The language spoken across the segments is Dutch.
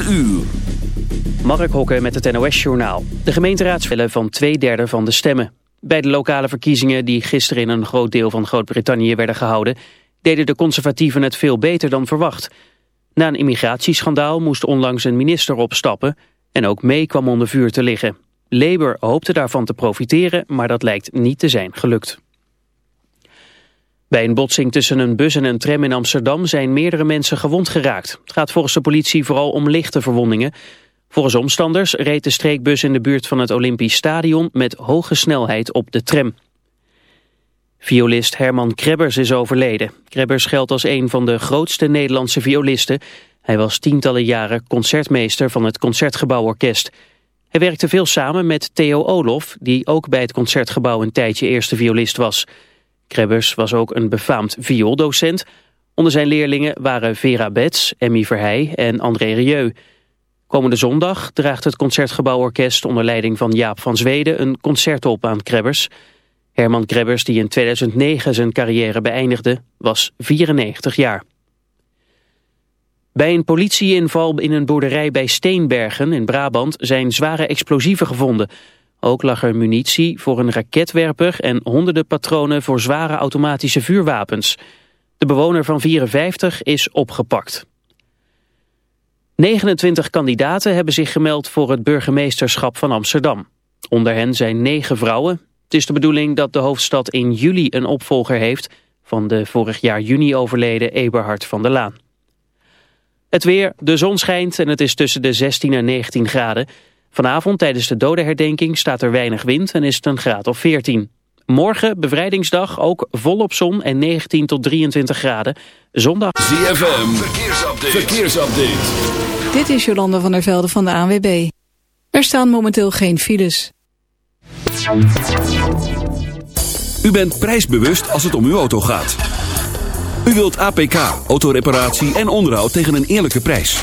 4 uur. Mark Hokke met het NOS-journaal. De gemeenteraadsvellen van twee derde van de stemmen. Bij de lokale verkiezingen die gisteren in een groot deel van Groot-Brittannië werden gehouden... deden de conservatieven het veel beter dan verwacht. Na een immigratieschandaal moest onlangs een minister opstappen... en ook May kwam onder vuur te liggen. Labour hoopte daarvan te profiteren, maar dat lijkt niet te zijn gelukt. Bij een botsing tussen een bus en een tram in Amsterdam zijn meerdere mensen gewond geraakt. Het gaat volgens de politie vooral om lichte verwondingen. Volgens omstanders reed de streekbus in de buurt van het Olympisch Stadion met hoge snelheid op de tram. Violist Herman Krebbers is overleden. Krebbers geldt als een van de grootste Nederlandse violisten. Hij was tientallen jaren concertmeester van het Concertgebouworkest. Hij werkte veel samen met Theo Olof, die ook bij het Concertgebouw een tijdje eerste violist was. Krebbers was ook een befaamd viooldocent. Onder zijn leerlingen waren Vera Bets, Emmy Verheij en André Rieu. Komende zondag draagt het Concertgebouworkest onder leiding van Jaap van Zweden een concert op aan Krebbers. Herman Krebbers, die in 2009 zijn carrière beëindigde, was 94 jaar. Bij een politieinval in een boerderij bij Steenbergen in Brabant zijn zware explosieven gevonden. Ook lag er munitie voor een raketwerper en honderden patronen voor zware automatische vuurwapens. De bewoner van 54 is opgepakt. 29 kandidaten hebben zich gemeld voor het burgemeesterschap van Amsterdam. Onder hen zijn negen vrouwen. Het is de bedoeling dat de hoofdstad in juli een opvolger heeft... van de vorig jaar juni overleden Eberhard van der Laan. Het weer, de zon schijnt en het is tussen de 16 en 19 graden. Vanavond tijdens de dodenherdenking staat er weinig wind en is het een graad of 14. Morgen, bevrijdingsdag, ook volop zon en 19 tot 23 graden. Zondag... ZFM, verkeersupdate. verkeersupdate. Dit is Jolanda van der Velde van de ANWB. Er staan momenteel geen files. U bent prijsbewust als het om uw auto gaat. U wilt APK, autoreparatie en onderhoud tegen een eerlijke prijs.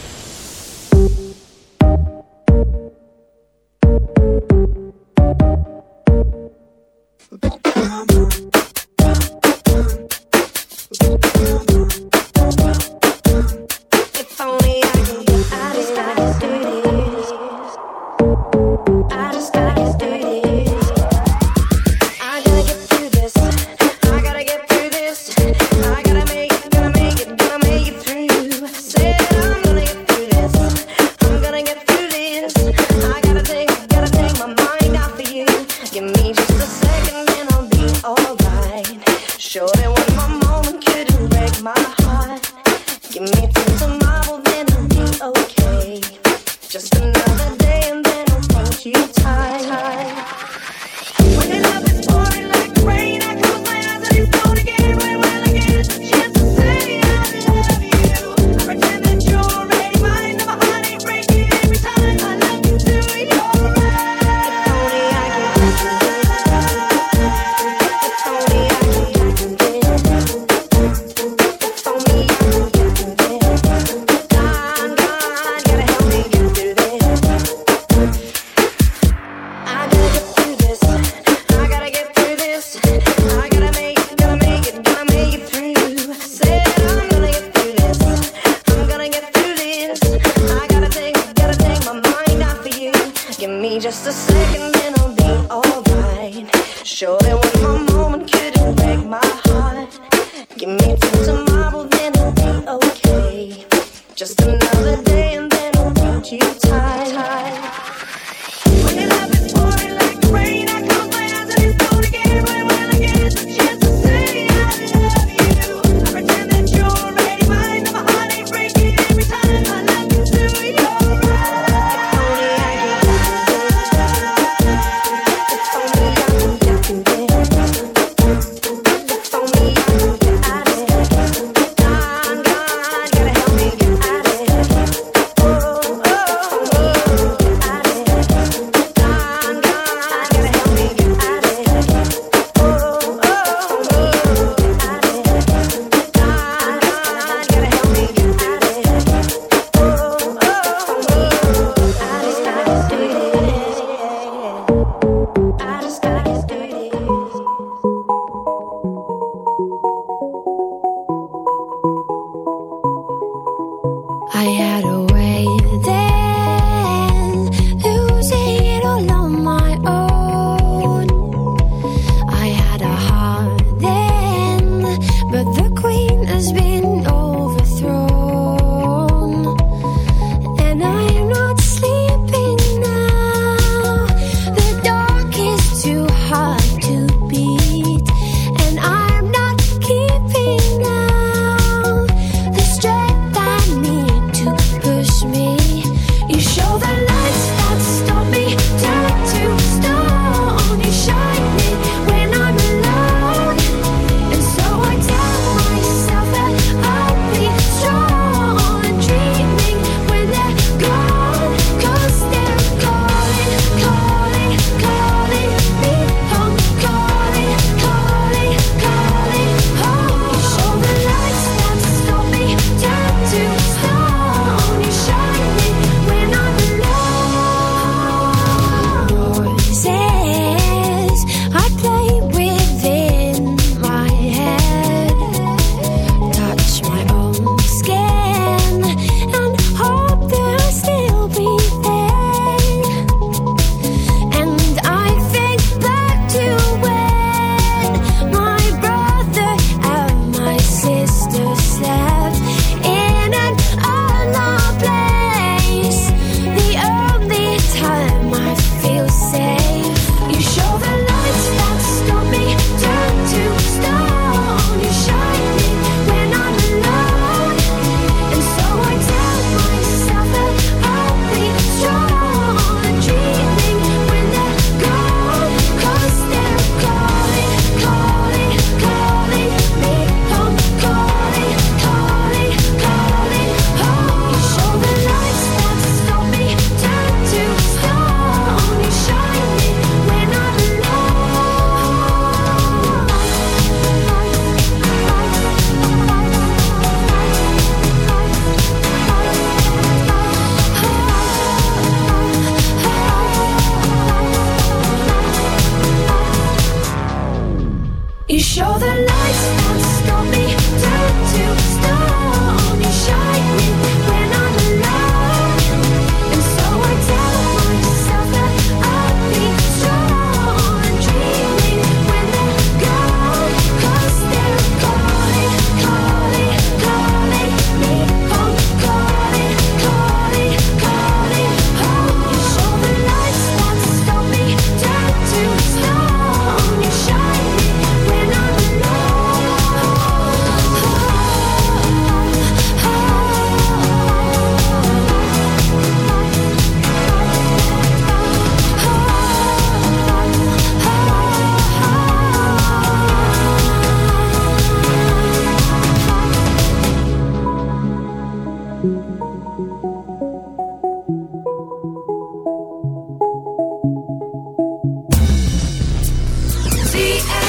The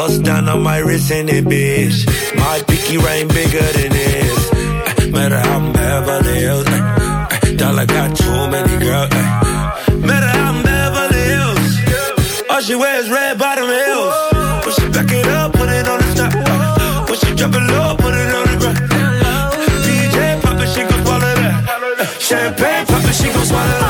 Bust down on my wrist in it, bitch. My Picky Rain bigger than this. Matter how I'm Beverly Hills. Uh, dollar got too many girls. Matter how I'm Beverly Hills. All she wears red bottom heels. When she back it up, put it on the top. Uh, when she drop it low, put it on the ground. DJ pop it, she gon' swallow that. champagne pop it, she gon' swallow that.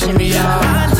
shimmy, yeah, shimmy,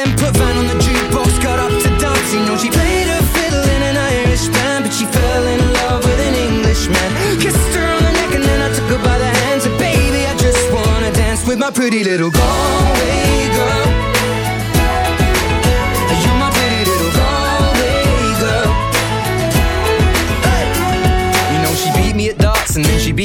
then put Van on the jukebox. Got up to dance, you know she played her fiddle in an Irish band, but she fell in love with an Englishman. Kissed her on the neck and then I took her by the hands. And baby, I just wanna dance with my pretty little girl.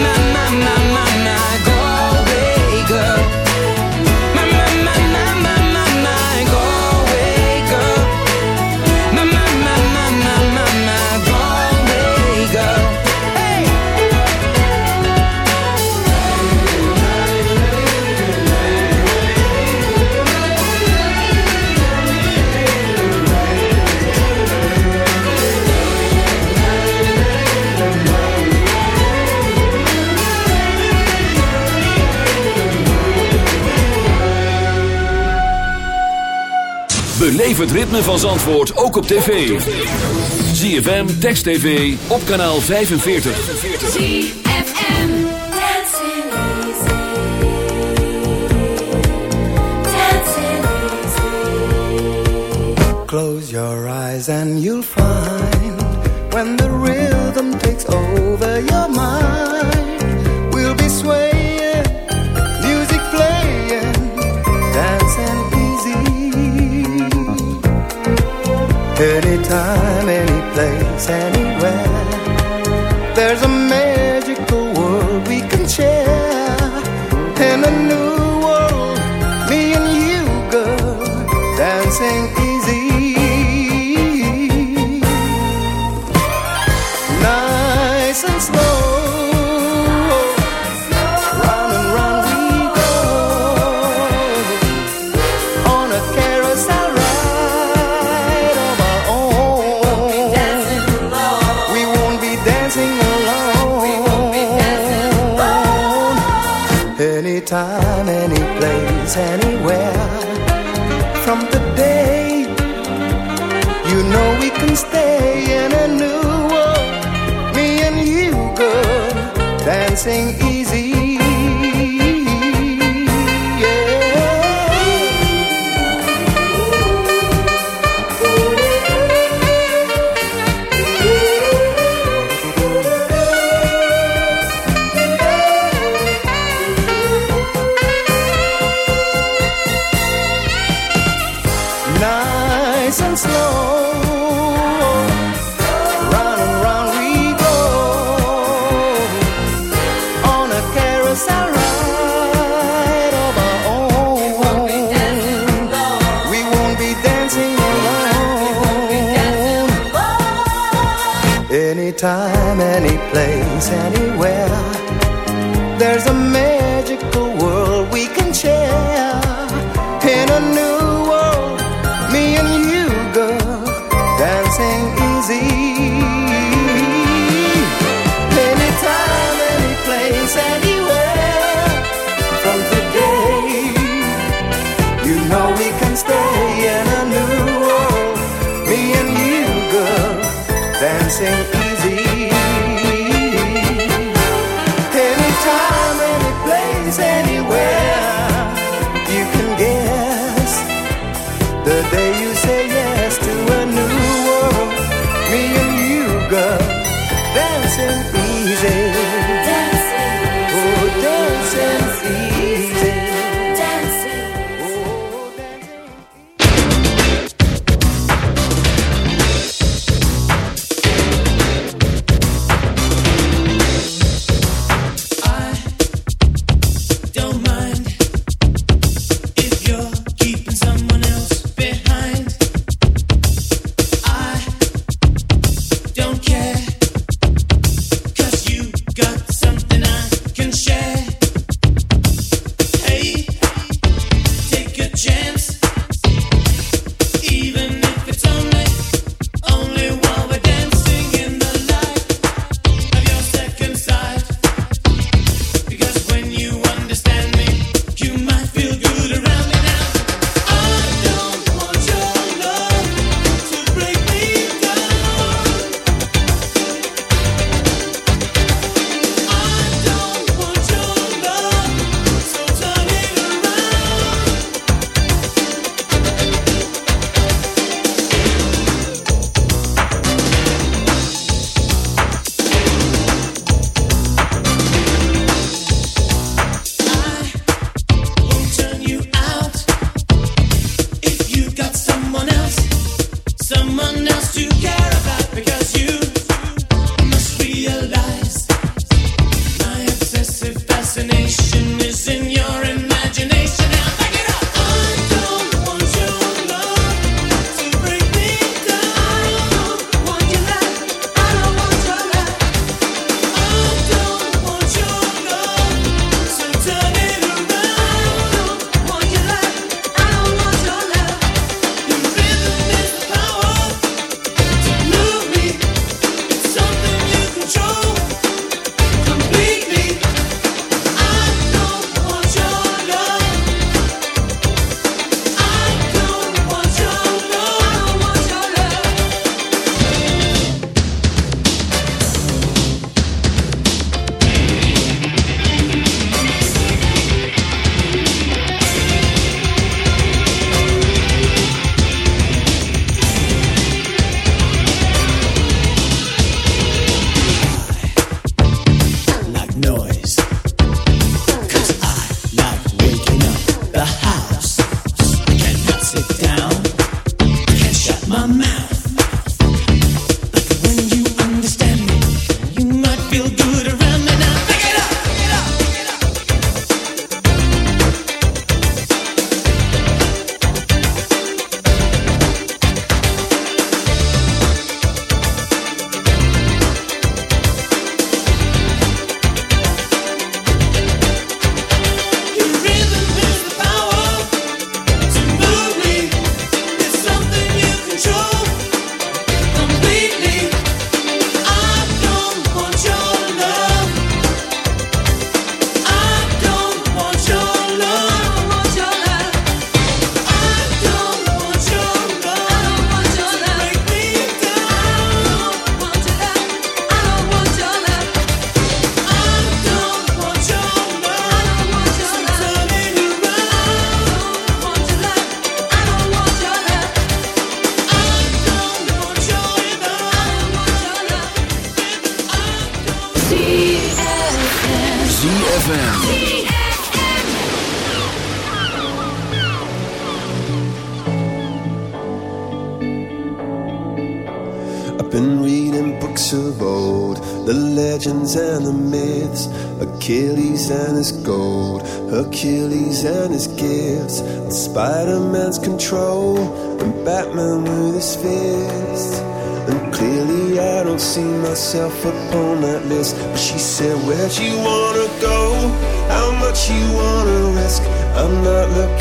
my, my, my, my. Beleef het ritme van Zandvoort ook op tv. ZFM, Text TV, op kanaal 45. ZFM. Dancing easy. Dancing easy. Close your eyes and you'll find San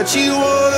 What you want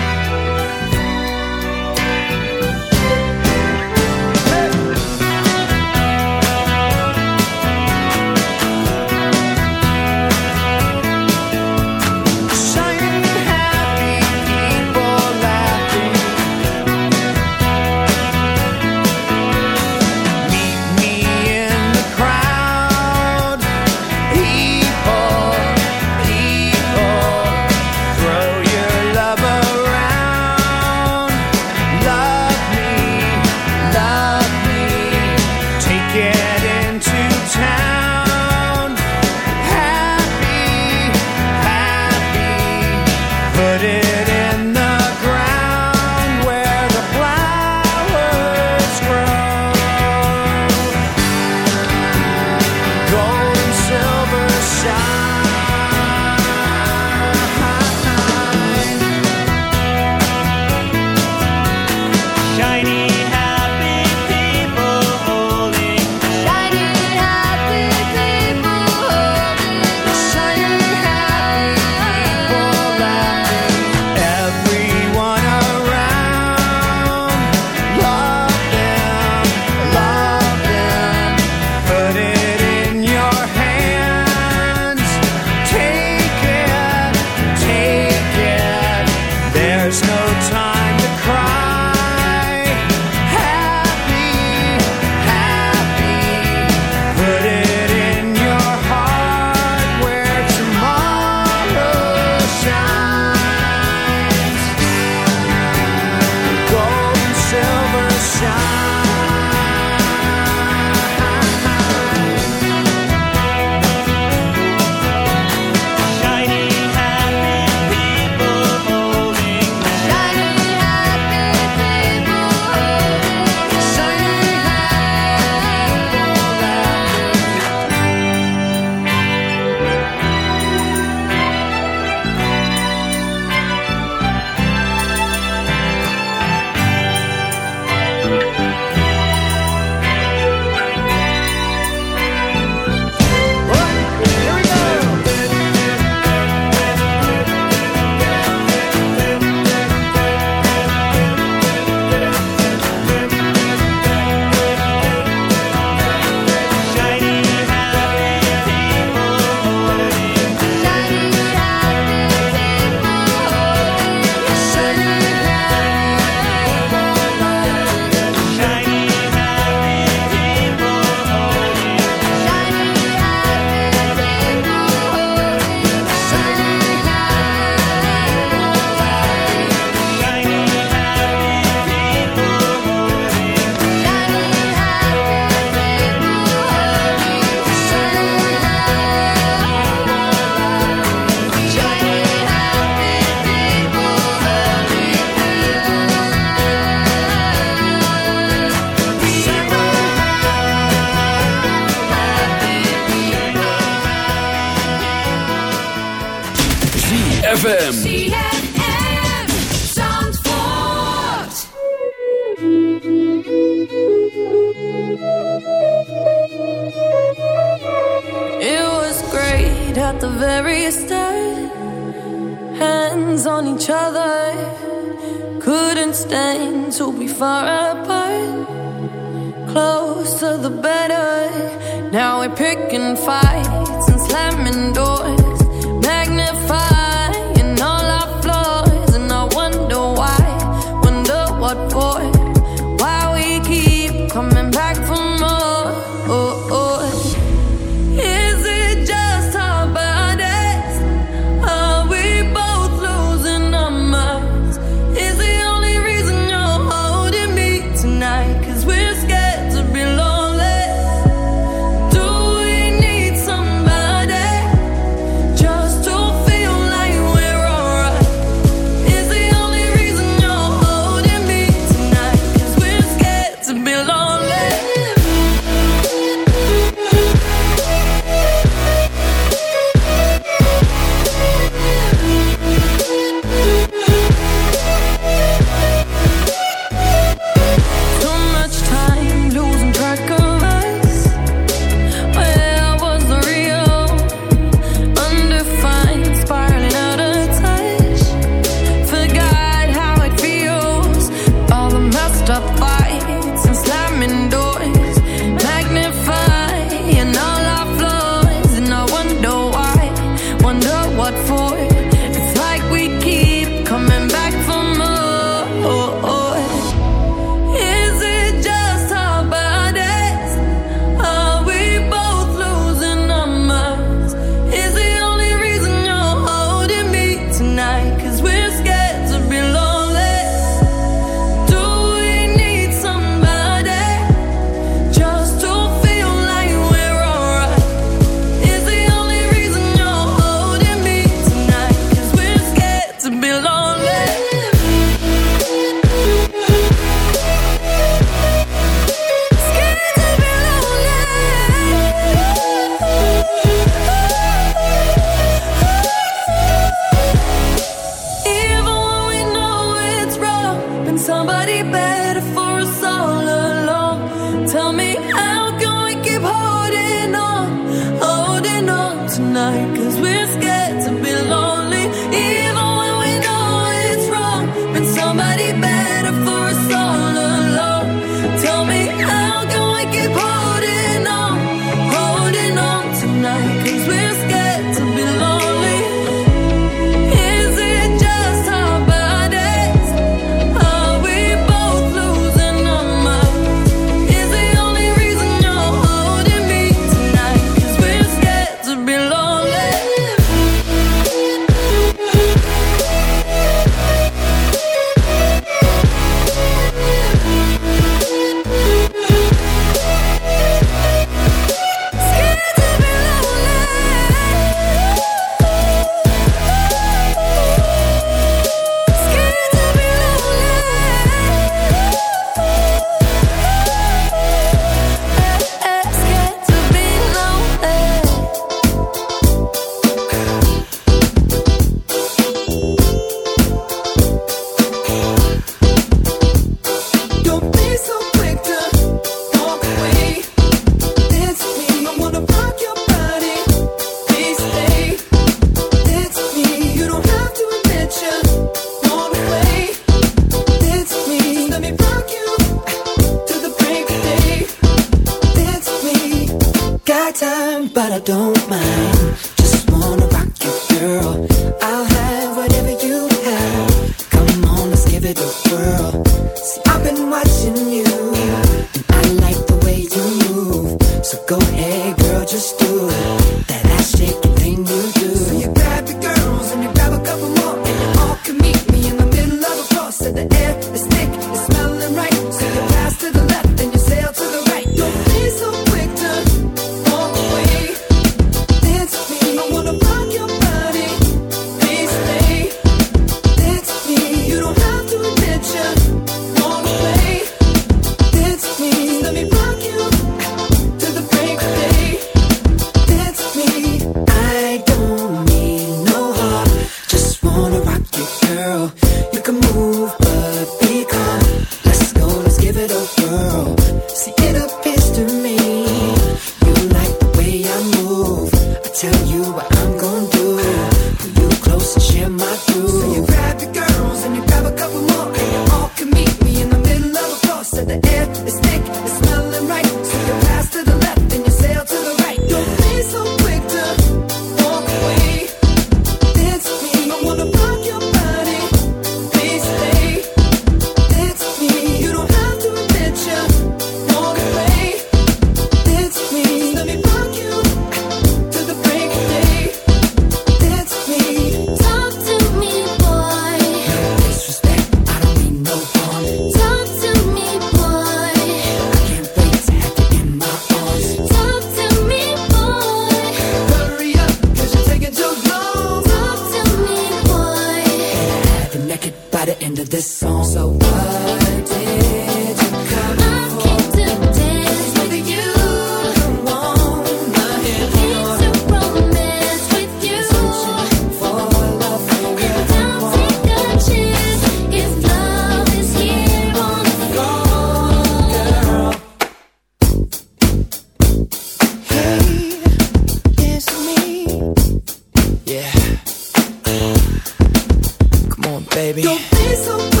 baby. Don't be so